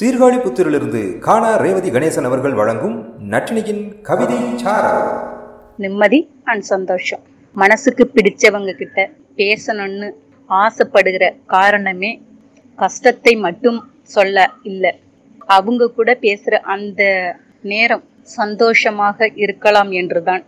சீர்காழிபுத்தூரிலிருந்து காணா ரேவதி கணேசன் அவர்கள் வழங்கும் நட்டினியின் கவிதை நிம்மதி அண்ட் சந்தோஷம். மனசுக்கு பிடிச்சவங்க கிட்ட பேசணும்னு ஆசைப்படுகிற காரணமே கஷ்டத்தை மட்டும் சொல்ல இல்லை. அவங்க கூட பேசுற அந்த நேரம் சந்தோஷமாக இருக்கலாம் என்றுதான்.